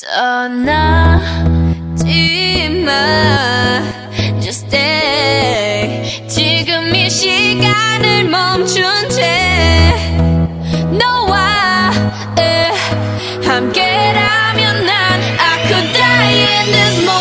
떠나지 마 Just stay 지금 이 시간을 멈춘 채 너와 함께라면 난 I could die in this moment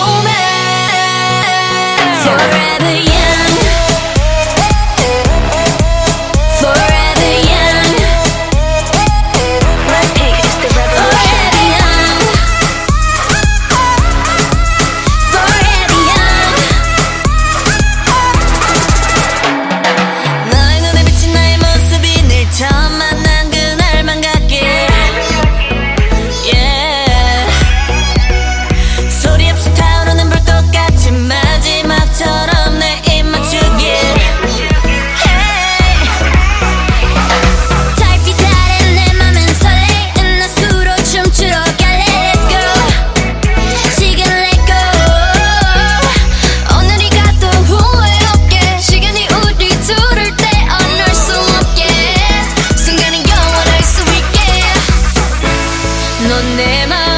내 맘.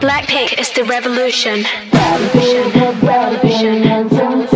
Blackpink is the revolution. revolution. revolution. revolution.